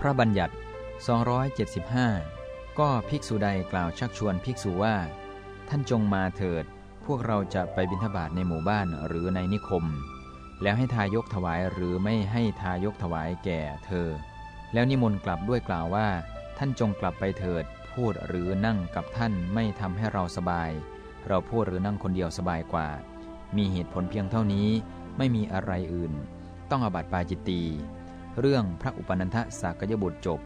พระบัญญัติ 275 ก็ภิกษุใดกล่าวชักชวนภิกษุว่า ท่านจงมาเถิด พวกเราจะไปบิณฑบาตในหมู่บ้านหรือในนิคม แล้วให้ทายกถวายหรือไม่ให้ทายกถวายแก่เธอ แล้วนิมนต์กลับด้วยกล่าวว่า ท่านจงกลับไปเถิด พูดหรือนั่งกับท่านไม่ทำให้เราสบาย เราพูดหรือนั่งคนเดียวสบายกว่า มีเหตุผลเพียงเท่านี้ไม่มีอะไรอื่น ต้องอบัติปาจิตตี เรื่องพระอุปนันทสากยบุตรจบ